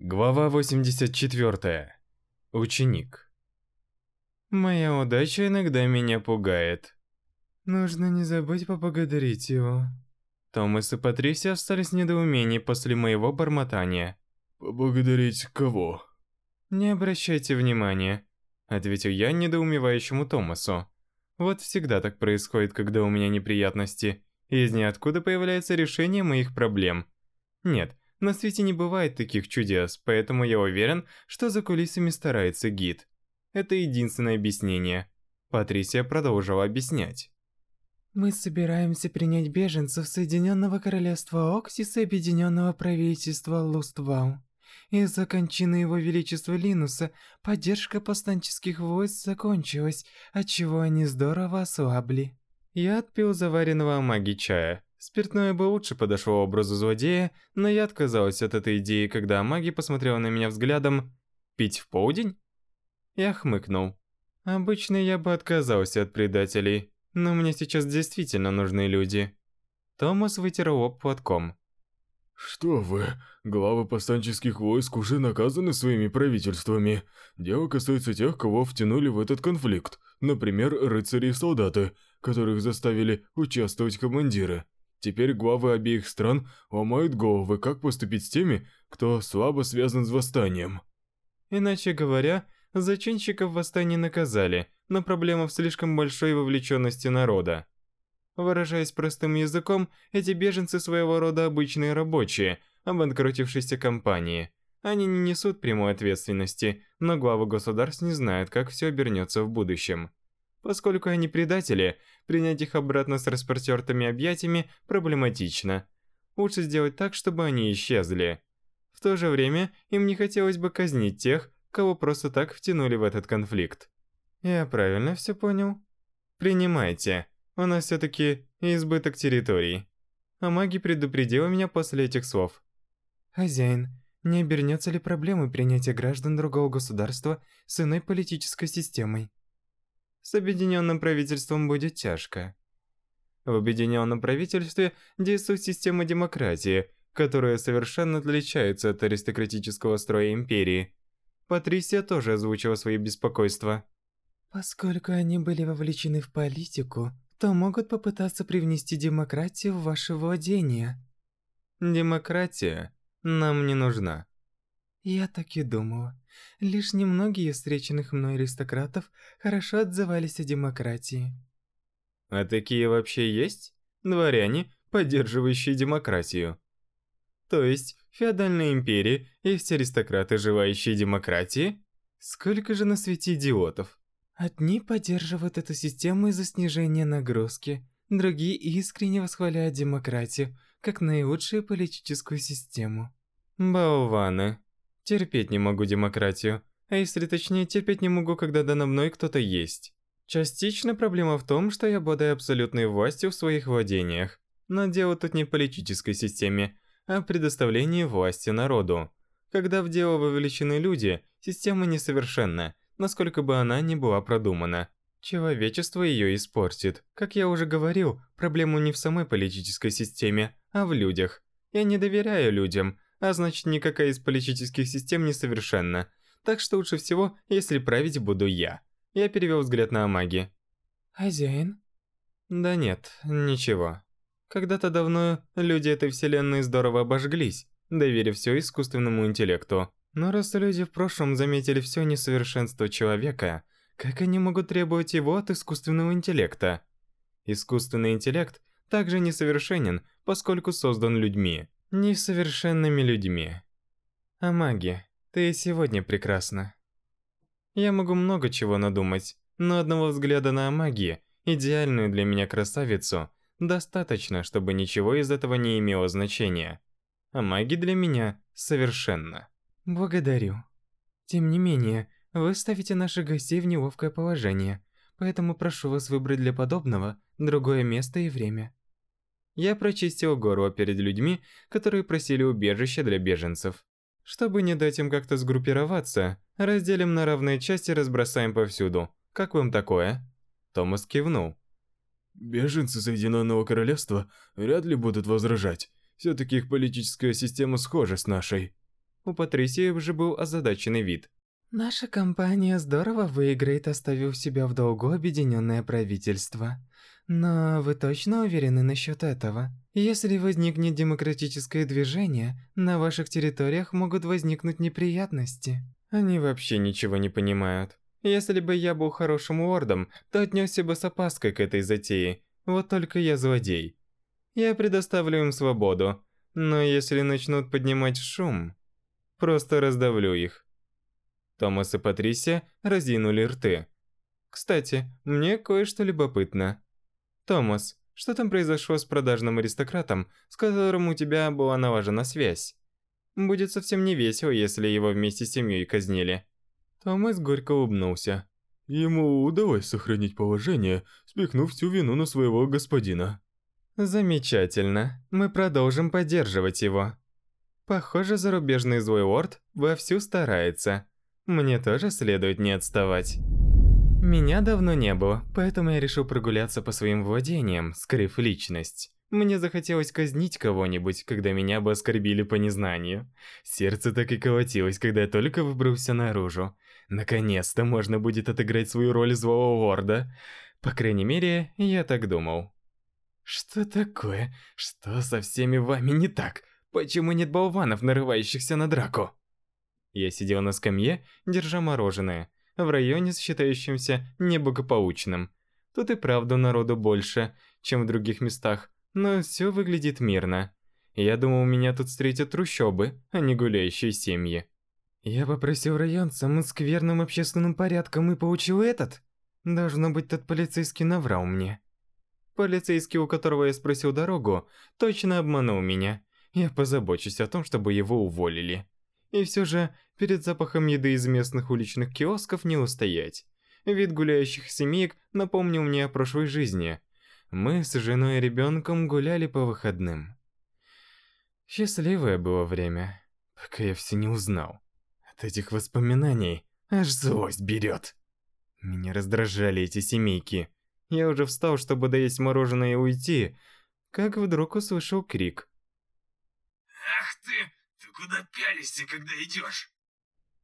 Глава 84. Ученик. Моя удача иногда меня пугает. Нужно не забыть поблагодарить его. Томас и Патрисия остались в недоумении после моего бормотания. Поблагодарить кого? Не обращайте внимания, ответил я недоумевающему Томасу. Вот всегда так происходит, когда у меня неприятности. Из ниоткуда появляется решение моих проблем. Нет, на свете не бывает таких чудес, поэтому я уверен, что за кулисами старается гид. Это единственное объяснение. Патрисия продолжила объяснять. Мы собираемся принять беженцев Соединенного Королевства Оксис и Объединенного Правительства Луствау. Из-за кончины Его Величества Линуса поддержка повстанческих войск закончилась, отчего они здорово ослабли. Я отпил заваренного маги чая. Спиртное бы лучше подошло образу злодея, но я отказалась от этой идеи, когда маги посмотрела на меня взглядом «Пить в полдень?» Я хмыкнул. Обычно я бы отказался от предателей, но мне сейчас действительно нужны люди. Томас вытер лоб платком. Что вы, главы повстанческих войск уже наказаны своими правительствами. Дело касается тех, кого втянули в этот конфликт. Например, рыцари и солдаты, которых заставили участвовать командиры. Теперь главы обеих стран ломают головы, как поступить с теми, кто слабо связан с восстанием. Иначе говоря, зачинщиков восстания наказали, но проблема в слишком большой вовлеченности народа. Выражаясь простым языком, эти беженцы своего рода обычные рабочие, обанкротившиеся компании. Они не несут прямой ответственности, но главы государств не знают, как все обернется в будущем. Поскольку они предатели, принять их обратно с распростертыми объятиями проблематично. Лучше сделать так, чтобы они исчезли. В то же время им не хотелось бы казнить тех, кого просто так втянули в этот конфликт. Я правильно все понял? Принимайте. У нас все-таки избыток территорий. А маги предупредила меня после этих слов. Хозяин, не обернется ли проблемой принятия граждан другого государства с иной политической системой? С объединенным правительством будет тяжко. В объединенном правительстве действует система демократии, которая совершенно отличается от аристократического строя империи. Патрисия тоже озвучила свои беспокойства. Поскольку они были вовлечены в политику, то могут попытаться привнести демократию в ваше владение. Демократия нам не нужна. Я так и думала. Лишь немногие встреченных мной аристократов хорошо отзывались о демократии. А такие вообще есть? Дворяне, поддерживающие демократию. То есть, феодальной империи есть аристократы, желающие демократии? Сколько же на свете идиотов? Одни поддерживают эту систему из-за снижения нагрузки, другие искренне восхваляют демократию, как наилучшую политическую систему. Болваны. Терпеть не могу демократию. А если точнее, терпеть не могу, когда надо мной кто-то есть. Частично проблема в том, что я обладаю абсолютной властью в своих владениях. Но дело тут не в политической системе, а в предоставлении власти народу. Когда в дело вовлечены люди, система несовершенна, насколько бы она ни была продумана. Человечество ее испортит. Как я уже говорил, проблема не в самой политической системе, а в людях. Я не доверяю людям, а значит никакая из политических систем не совершенна. Так что лучше всего, если править буду я. Я перевел взгляд на Амаги. Хозяин? Да нет, ничего. Когда-то давно люди этой вселенной здорово обожглись, доверив все искусственному интеллекту. Но раз люди в прошлом заметили все несовершенство человека, как они могут требовать его от искусственного интеллекта? Искусственный интеллект также несовершенен, поскольку создан людьми несовершенными людьми. А маги, ты сегодня прекрасна. Я могу много чего надумать, но одного взгляда на Амаги, идеальную для меня красавицу, достаточно, чтобы ничего из этого не имело значения. А маги для меня совершенно. Благодарю. Тем не менее, вы ставите наших гостей в неловкое положение, поэтому прошу вас выбрать для подобного другое место и время. Я прочистил горло перед людьми, которые просили убежище для беженцев. Чтобы не дать им как-то сгруппироваться, разделим на равные части и разбросаем повсюду. Как вам такое? Томас кивнул. Беженцы Соединенного Королевства вряд ли будут возражать. Все-таки их политическая система схожа с нашей. У Патрисии уже был озадаченный вид. Наша компания здорово выиграет, оставив себя в долгу объединенное правительство. Но вы точно уверены насчет этого? Если возникнет демократическое движение, на ваших территориях могут возникнуть неприятности. Они вообще ничего не понимают. Если бы я был хорошим уордом, то отнесся бы с опаской к этой затее. Вот только я злодей. Я предоставлю им свободу. Но если начнут поднимать шум, просто раздавлю их. Томас и Патрисия разинули рты. Кстати, мне кое-что любопытно. Томас, что там произошло с продажным аристократом, с которым у тебя была налажена связь? Будет совсем не весело, если его вместе с семьей казнили. Томас горько улыбнулся. Ему удалось сохранить положение, спихнув всю вину на своего господина. Замечательно. Мы продолжим поддерживать его. Похоже, зарубежный злой лорд вовсю старается. Мне тоже следует не отставать. Меня давно не было, поэтому я решил прогуляться по своим владениям, скрыв личность. Мне захотелось казнить кого-нибудь, когда меня бы оскорбили по незнанию. Сердце так и колотилось, когда я только выбрался наружу. Наконец-то можно будет отыграть свою роль злого лорда. По крайней мере, я так думал. Что такое? Что со всеми вами не так? Почему нет болванов, нарывающихся на драку? Я сидел на скамье, держа мороженое, в районе, считающемся неблагополучным. Тут и правда народу больше, чем в других местах, но все выглядит мирно. Я думал, меня тут встретят трущобы, а не гуляющие семьи. Я попросил район самым скверным общественным порядком и получил этот? Должно быть, тот полицейский наврал мне. Полицейский, у которого я спросил дорогу, точно обманул меня. Я позабочусь о том, чтобы его уволили. И все же, перед запахом еды из местных уличных киосков не устоять. Вид гуляющих семеек напомнил мне о прошлой жизни. Мы с женой и ребенком гуляли по выходным. Счастливое было время, пока я все не узнал. От этих воспоминаний аж злость берет. Меня раздражали эти семейки. Я уже встал, чтобы доесть мороженое и уйти, как вдруг услышал крик. «Ах ты! Куда пялишься, когда идешь?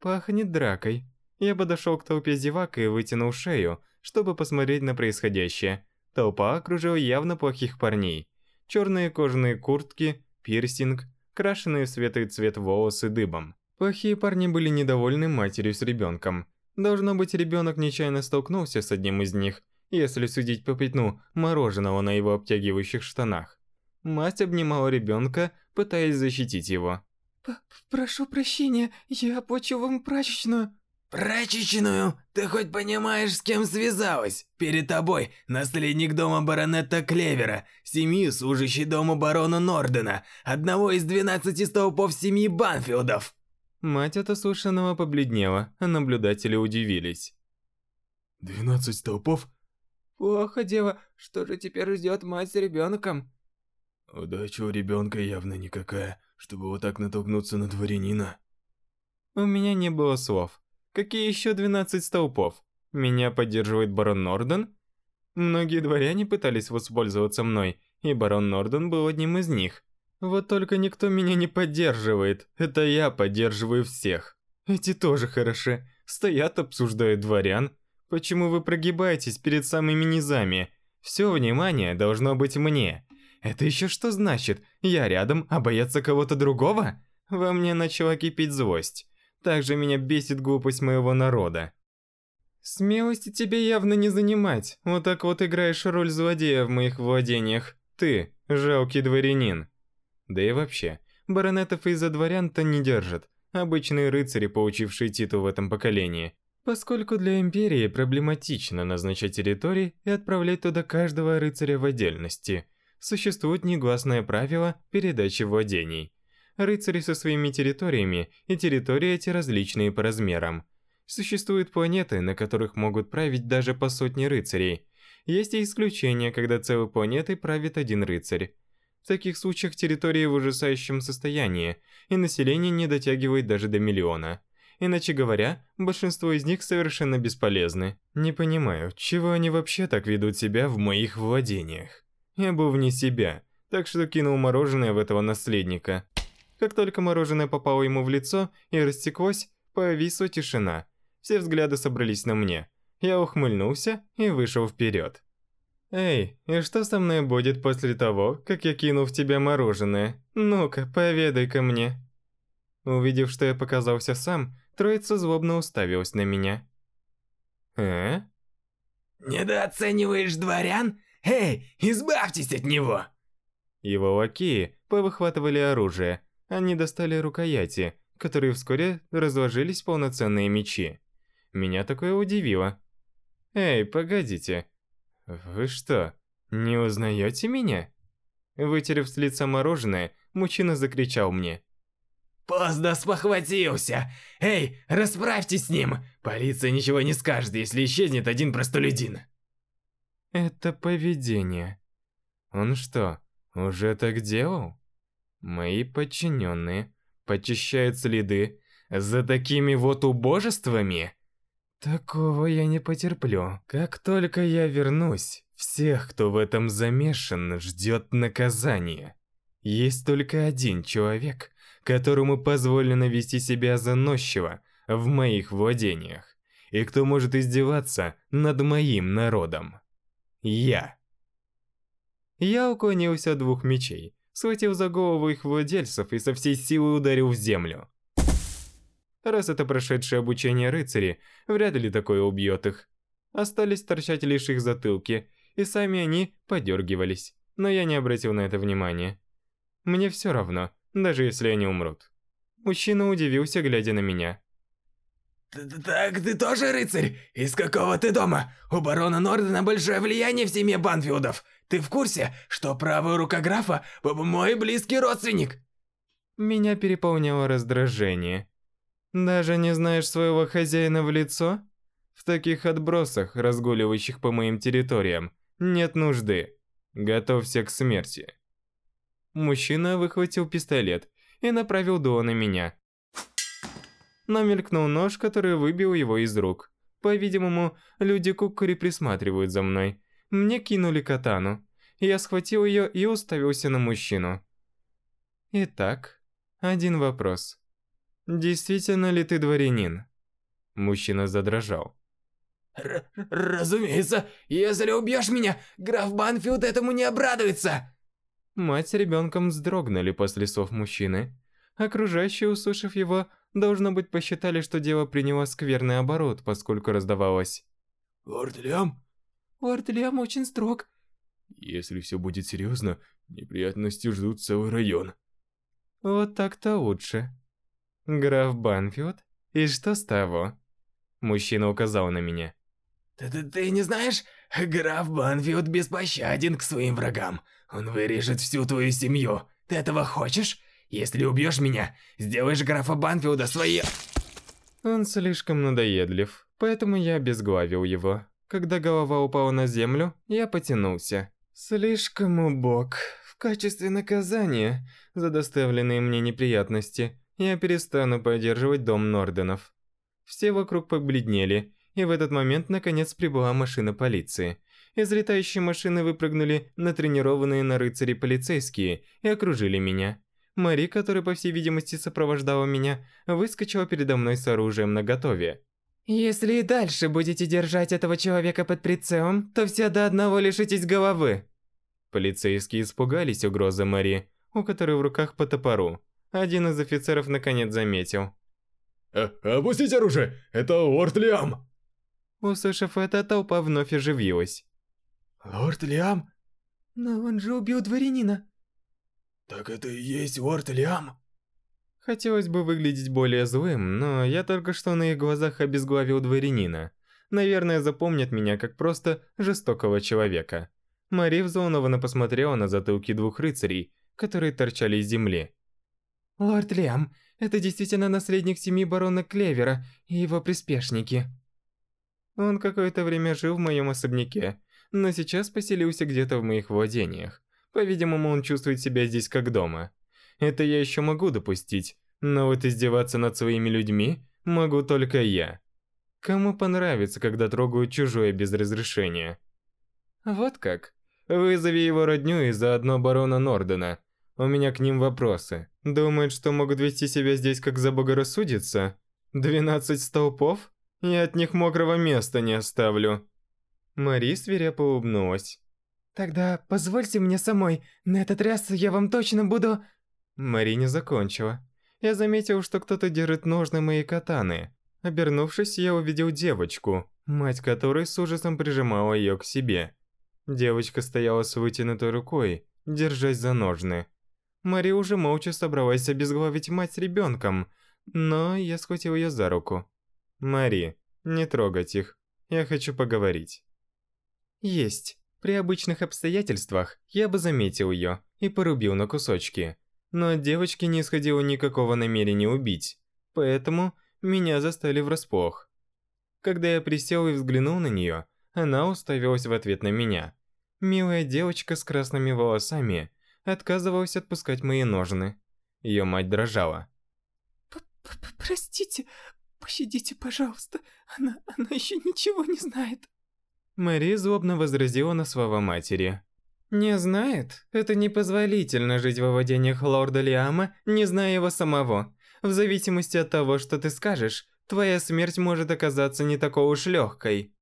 Пахнет дракой. Я подошел к толпе зевак и вытянул шею, чтобы посмотреть на происходящее. Толпа окружила явно плохих парней. Черные кожаные куртки, пирсинг, крашеные в светлый цвет волосы дыбом. Плохие парни были недовольны матерью с ребенком. Должно быть, ребенок нечаянно столкнулся с одним из них, если судить по пятну мороженого на его обтягивающих штанах. Мать обнимала ребенка, пытаясь защитить его. «Прошу прощения, я оплачу вам прачечную». «Прачечную? Ты хоть понимаешь, с кем связалась? Перед тобой наследник дома баронета Клевера, семьи, служащей дому барона Нордена, одного из двенадцати столпов семьи Банфилдов». Мать от услышанного побледнела, а наблюдатели удивились. «Двенадцать столпов?» «Плохо дело, что же теперь ждет мать с ребенком?» «Удача у ребенка явно никакая чтобы вот так натолкнуться на дворянина. У меня не было слов. Какие еще 12 столпов? Меня поддерживает барон Норден? Многие дворяне пытались воспользоваться мной, и барон Норден был одним из них. Вот только никто меня не поддерживает. Это я поддерживаю всех. Эти тоже хороши. Стоят, обсуждают дворян. Почему вы прогибаетесь перед самыми низами? Все внимание должно быть мне. Это еще что значит? Я рядом, а бояться кого-то другого? Во мне начала кипеть злость. Также меня бесит глупость моего народа. Смелости тебе явно не занимать. Вот так вот играешь роль злодея в моих владениях. Ты, жалкий дворянин. Да и вообще, баронетов из-за дворян-то не держат. Обычные рыцари, получившие титул в этом поколении. Поскольку для Империи проблематично назначать территории и отправлять туда каждого рыцаря в отдельности – существует негласное правило передачи владений. Рыцари со своими территориями, и территории эти различные по размерам. Существуют планеты, на которых могут править даже по сотне рыцарей. Есть и исключения, когда целой планетой правит один рыцарь. В таких случаях территории в ужасающем состоянии, и население не дотягивает даже до миллиона. Иначе говоря, большинство из них совершенно бесполезны. Не понимаю, чего они вообще так ведут себя в моих владениях. Я был вне себя, так что кинул мороженое в этого наследника. Как только мороженое попало ему в лицо и растеклось, повисла тишина. Все взгляды собрались на мне. Я ухмыльнулся и вышел вперед. «Эй, и что со мной будет после того, как я кину в тебя мороженое? Ну-ка, поведай-ка мне». Увидев, что я показался сам, троица злобно уставилась на меня. «Э?» «Недооцениваешь дворян? Эй, избавьтесь от него!» Его лакеи повыхватывали оружие. Они достали рукояти, которые вскоре разложились в полноценные мечи. Меня такое удивило. «Эй, погодите, «Вы что, не узнаете меня?» Вытерев с лица мороженое, мужчина закричал мне. «Поздно спохватился! Эй, расправьтесь с ним! Полиция ничего не скажет, если исчезнет один простолюдин!» «Это поведение. Он что, уже так делал?» Мои подчиненные почищают следы за такими вот убожествами? Такого я не потерплю. Как только я вернусь, всех, кто в этом замешан, ждет наказание. Есть только один человек, которому позволено вести себя заносчиво в моих владениях, и кто может издеваться над моим народом. Я. Я уклонился от двух мечей, схватил за голову их владельцев и со всей силы ударил в землю. Раз это прошедшее обучение рыцари, вряд ли такое убьет их. Остались торчать лишь их затылки, и сами они подергивались. Но я не обратил на это внимания. Мне все равно, даже если они умрут. Мужчина удивился, глядя на меня. «Так ты тоже рыцарь? Из какого ты дома? У барона Нордена большое влияние в семье Банфилдов. Ты в курсе, что правая рука графа – мой близкий родственник?» Меня переполняло раздражение. Даже не знаешь своего хозяина в лицо? В таких отбросах, разгуливающих по моим территориям, нет нужды. Готовься к смерти. Мужчина выхватил пистолет и направил дуло на меня. Но мелькнул нож, который выбил его из рук. По-видимому, люди Кукури присматривают за мной. Мне кинули катану. Я схватил ее и уставился на мужчину. Итак, один вопрос. Действительно ли ты дворянин? Мужчина задрожал. Р разумеется, если убьешь меня, граф Банфилд этому не обрадуется. Мать с ребенком вздрогнули после слов мужчины. Окружающие, услышав его, должно быть, посчитали, что дело приняло скверный оборот, поскольку раздавалось. Лорд Лям? Лорд Лям очень строг. Если все будет серьезно, неприятности ждут целый район. Вот так-то лучше. Граф Банфилд? И что с того? Мужчина указал на меня. Ты, ты, ты не знаешь, граф Банфилд беспощаден к своим врагам. Он вырежет всю твою семью. Ты этого хочешь? Если убьешь меня, сделаешь графа Банфилда своим... Он слишком надоедлив, поэтому я обезглавил его. Когда голова упала на землю, я потянулся. Слишком убог. В качестве наказания за доставленные мне неприятности я перестану поддерживать дом Норденов. Все вокруг побледнели, и в этот момент наконец прибыла машина полиции. Из летающей машины выпрыгнули натренированные на рыцари полицейские и окружили меня. Мари, которая, по всей видимости, сопровождала меня, выскочила передо мной с оружием наготове. «Если и дальше будете держать этого человека под прицелом, то все до одного лишитесь головы!» Полицейские испугались угрозы Мари, у которой в руках по топору. Один из офицеров наконец заметил. Э, «Опустите оружие! Это лорд Лиам!» Услышав это, толпа вновь оживилась. «Лорд Лиам?» «Но он же убил дворянина!» «Так это и есть лорд Лиам?» Хотелось бы выглядеть более злым, но я только что на их глазах обезглавил дворянина. Наверное, запомнят меня как просто жестокого человека. Мари взволнованно посмотрела на затылки двух рыцарей, которые торчали из земли. Лорд Лиам, это действительно наследник семьи барона Клевера и его приспешники. Он какое-то время жил в моем особняке, но сейчас поселился где-то в моих владениях. По-видимому, он чувствует себя здесь как дома. Это я еще могу допустить, но вот издеваться над своими людьми могу только я. Кому понравится, когда трогают чужое без разрешения? Вот как. Вызови его родню и заодно барона Нордена. У меня к ним вопросы. Думают, что могут вести себя здесь как заблагорассудится? 12 столпов? Я от них мокрого места не оставлю. Мари свирепо улыбнулась. Тогда позвольте мне самой. На этот раз я вам точно буду... Мари не закончила. Я заметил, что кто-то держит ножны моей катаны. Обернувшись, я увидел девочку, мать которой с ужасом прижимала ее к себе. Девочка стояла с вытянутой рукой, держась за ножны. Мари уже молча собралась обезглавить мать с ребенком, но я схватил ее за руку. «Мари, не трогать их, я хочу поговорить». «Есть. При обычных обстоятельствах я бы заметил ее и порубил на кусочки. Но от девочки не исходило никакого намерения убить, поэтому меня застали врасплох. Когда я присел и взглянул на нее, она уставилась в ответ на меня. Милая девочка с красными волосами отказывалась отпускать мои ножны. Ее мать дрожала. П -п «Простите, пощадите, пожалуйста, она, она еще ничего не знает». Мэри злобно возразила на слова матери. «Не знает? Это непозволительно жить во владениях лорда Лиама, не зная его самого. В зависимости от того, что ты скажешь, твоя смерть может оказаться не такой уж легкой».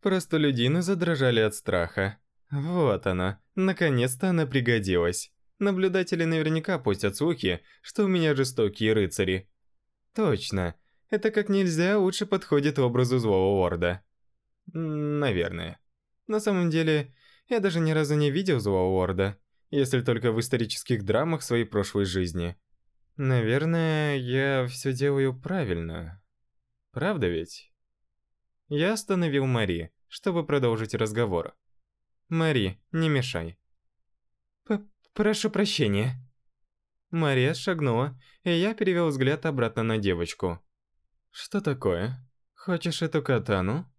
Простолюдины задрожали от страха. Вот она, наконец-то она пригодилась. Наблюдатели наверняка пустят слухи, что у меня жестокие рыцари. Точно, это как нельзя лучше подходит образу злого лорда. Наверное. На самом деле, я даже ни разу не видел злого лорда, если только в исторических драмах своей прошлой жизни. Наверное, я все делаю правильно. Правда ведь? Я остановил Мари, чтобы продолжить разговор. Мари, не мешай. П прошу прощения. Мария шагнула, и я перевел взгляд обратно на девочку. Что такое? Хочешь эту катану?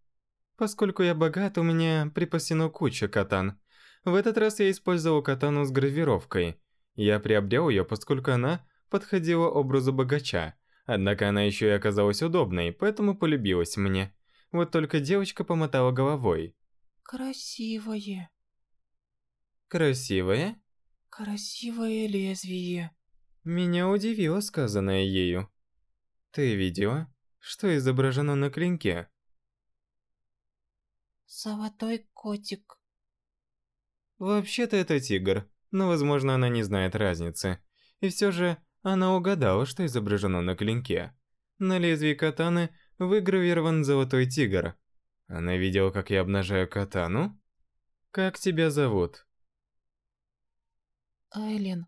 Поскольку я богат, у меня припасено куча катан. В этот раз я использовал катану с гравировкой. Я приобрел ее, поскольку она подходила образу богача. Однако она еще и оказалась удобной, поэтому полюбилась мне. Вот только девочка помотала головой. Красивое. Красивое? Красивое лезвие. Меня удивило сказанное ею. Ты видела, что изображено на клинке? Золотой котик. Вообще-то это тигр, но возможно она не знает разницы. И все же она угадала, что изображено на клинке. На лезвии катаны выгравирован золотой тигр. Она видела, как я обнажаю катану? Как тебя зовут? Эллен.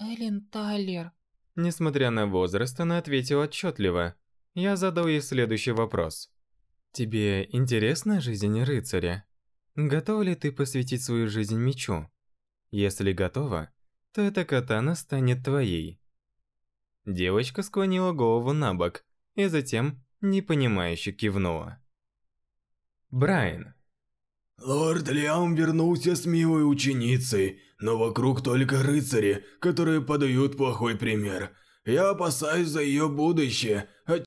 Эллен Тайлер. Несмотря на возраст, она ответила отчетливо. Я задал ей следующий вопрос. Тебе интересна жизнь рыцаря? Готова ли ты посвятить свою жизнь мечу? Если готова, то эта катана станет твоей. Девочка склонила голову на бок и затем непонимающе кивнула. Брайан. Лорд Лиам вернулся с милой ученицей, но вокруг только рыцари, которые подают плохой пример. Я опасаюсь за ее будущее,